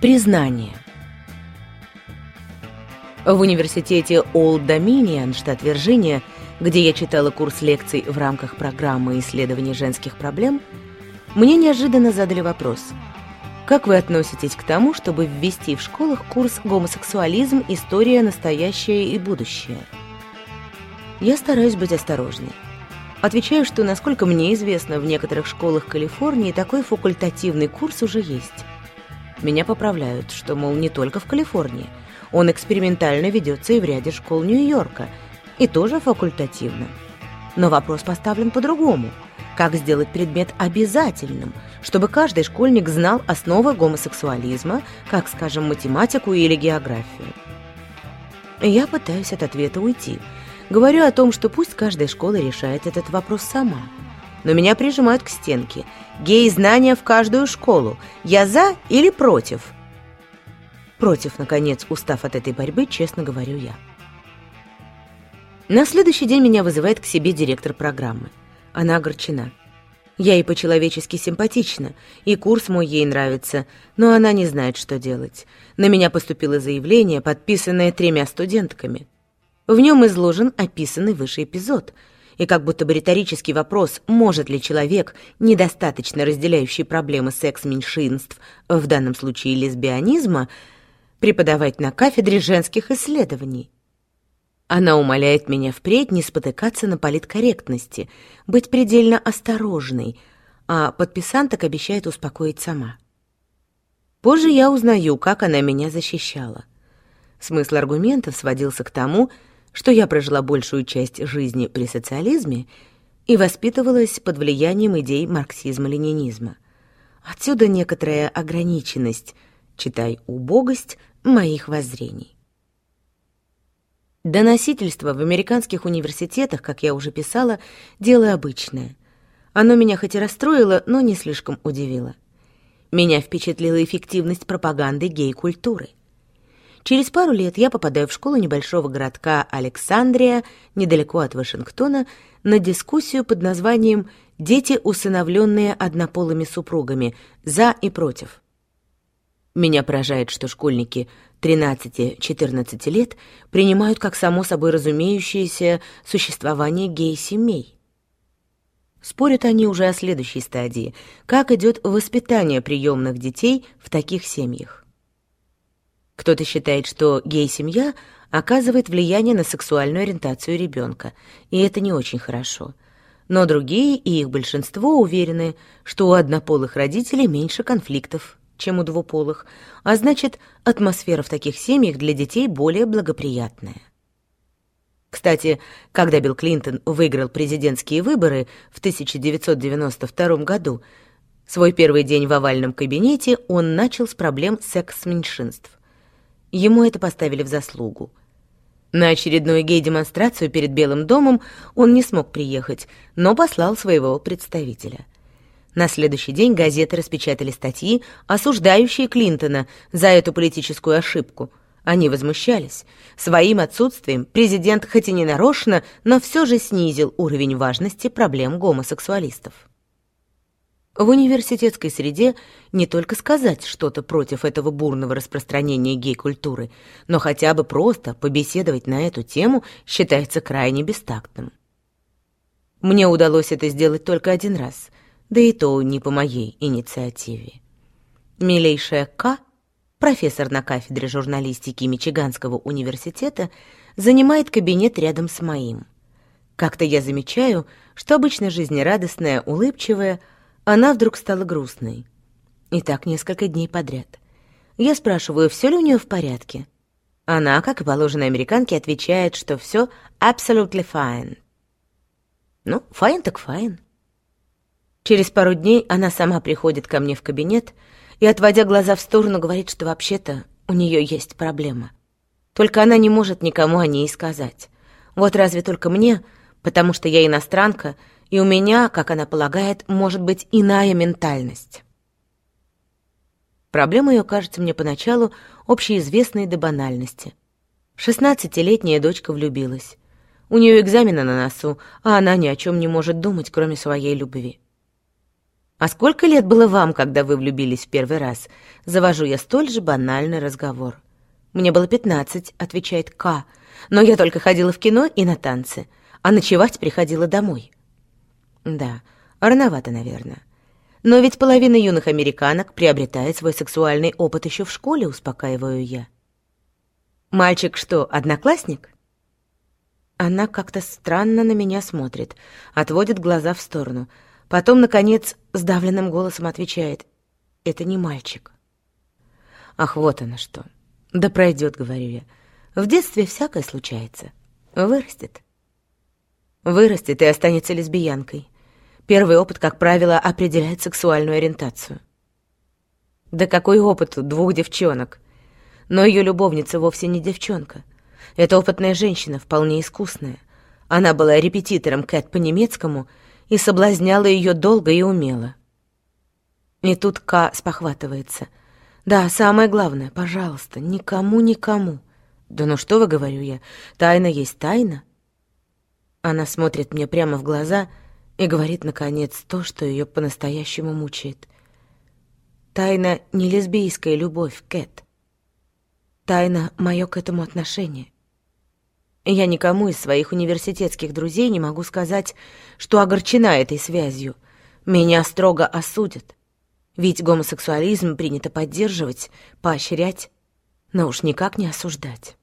Признание. В университете Old Dominion, штат Вирджиния, где я читала курс лекций в рамках программы исследования женских проблем, мне неожиданно задали вопрос. Как вы относитесь к тому, чтобы ввести в школах курс «Гомосексуализм. История, настоящее и будущее»? Я стараюсь быть осторожной. Отвечаю, что, насколько мне известно, в некоторых школах Калифорнии такой факультативный курс уже есть. Меня поправляют, что, мол, не только в Калифорнии. Он экспериментально ведется и в ряде школ Нью-Йорка. И тоже факультативно. Но вопрос поставлен по-другому. Как сделать предмет обязательным, чтобы каждый школьник знал основы гомосексуализма, как, скажем, математику или географию? Я пытаюсь от ответа уйти. Говорю о том, что пусть каждая школа решает этот вопрос сама – но меня прижимают к стенке. Гей-знания в каждую школу. Я за или против? Против, наконец, устав от этой борьбы, честно говорю я. На следующий день меня вызывает к себе директор программы. Она огорчена. Я ей по-человечески симпатична, и курс мой ей нравится, но она не знает, что делать. На меня поступило заявление, подписанное тремя студентками. В нем изложен описанный выше эпизод — и как будто бы риторический вопрос, может ли человек, недостаточно разделяющий проблемы секс-меньшинств, в данном случае лесбионизма, преподавать на кафедре женских исследований. Она умоляет меня впредь не спотыкаться на политкорректности, быть предельно осторожной, а подписанток обещает успокоить сама. Позже я узнаю, как она меня защищала. Смысл аргументов сводился к тому, что я прожила большую часть жизни при социализме и воспитывалась под влиянием идей марксизма-ленинизма. Отсюда некоторая ограниченность, читай убогость, моих воззрений. Доносительство в американских университетах, как я уже писала, дело обычное. Оно меня хоть и расстроило, но не слишком удивило. Меня впечатлила эффективность пропаганды гей-культуры. Через пару лет я попадаю в школу небольшого городка Александрия, недалеко от Вашингтона, на дискуссию под названием «Дети, усыновленные однополыми супругами. За и против». Меня поражает, что школьники 13-14 лет принимают как само собой разумеющееся существование гей-семей. Спорят они уже о следующей стадии, как идет воспитание приемных детей в таких семьях. Кто-то считает, что гей-семья оказывает влияние на сексуальную ориентацию ребенка, и это не очень хорошо. Но другие, и их большинство, уверены, что у однополых родителей меньше конфликтов, чем у двуполых, а значит, атмосфера в таких семьях для детей более благоприятная. Кстати, когда Билл Клинтон выиграл президентские выборы в 1992 году, свой первый день в овальном кабинете он начал с проблем секс-меньшинств. Ему это поставили в заслугу. На очередную гей-демонстрацию перед Белым домом он не смог приехать, но послал своего представителя. На следующий день газеты распечатали статьи, осуждающие Клинтона за эту политическую ошибку. Они возмущались. Своим отсутствием президент хоть и не нарочно, но все же снизил уровень важности проблем гомосексуалистов. В университетской среде не только сказать что-то против этого бурного распространения гей-культуры, но хотя бы просто побеседовать на эту тему считается крайне бестактным. Мне удалось это сделать только один раз, да и то не по моей инициативе. Милейшая К, профессор на кафедре журналистики Мичиганского университета, занимает кабинет рядом с моим. Как-то я замечаю, что обычно жизнерадостная, улыбчивая, она вдруг стала грустной. И так несколько дней подряд. Я спрашиваю, все ли у нее в порядке. Она, как и положено американке, отвечает, что все absolutely fine. Ну, fine так fine. Через пару дней она сама приходит ко мне в кабинет и, отводя глаза в сторону, говорит, что вообще-то у нее есть проблема. Только она не может никому о ней сказать. Вот разве только мне, потому что я иностранка, и у меня, как она полагает, может быть иная ментальность. Проблема ее кажется мне поначалу общеизвестной до банальности. Шестнадцатилетняя дочка влюбилась. У нее экзамены на носу, а она ни о чем не может думать, кроме своей любви. «А сколько лет было вам, когда вы влюбились в первый раз?» Завожу я столь же банальный разговор. «Мне было пятнадцать», — отвечает К. «Но я только ходила в кино и на танцы, а ночевать приходила домой». Да, рановато, наверное. Но ведь половина юных американок приобретает свой сексуальный опыт еще в школе, успокаиваю я. Мальчик что, одноклассник? Она как-то странно на меня смотрит, отводит глаза в сторону. Потом, наконец, сдавленным голосом отвечает. Это не мальчик. Ах, вот оно что. Да пройдет, говорю я. В детстве всякое случается. Вырастет. Вырастет и останется лесбиянкой. Первый опыт, как правило, определяет сексуальную ориентацию. Да какой опыт у двух девчонок? Но ее любовница вовсе не девчонка. Это опытная женщина, вполне искусная. Она была репетитором Кэт по-немецкому и соблазняла ее долго и умело. И тут К спохватывается. «Да, самое главное, пожалуйста, никому-никому». «Да ну что вы, — говорю я, — тайна есть тайна». Она смотрит мне прямо в глаза — и говорит, наконец, то, что ее по-настоящему мучает. Тайна не лесбийская любовь, Кэт. Тайна — мое к этому отношение. Я никому из своих университетских друзей не могу сказать, что огорчена этой связью. Меня строго осудят. Ведь гомосексуализм принято поддерживать, поощрять, но уж никак не осуждать.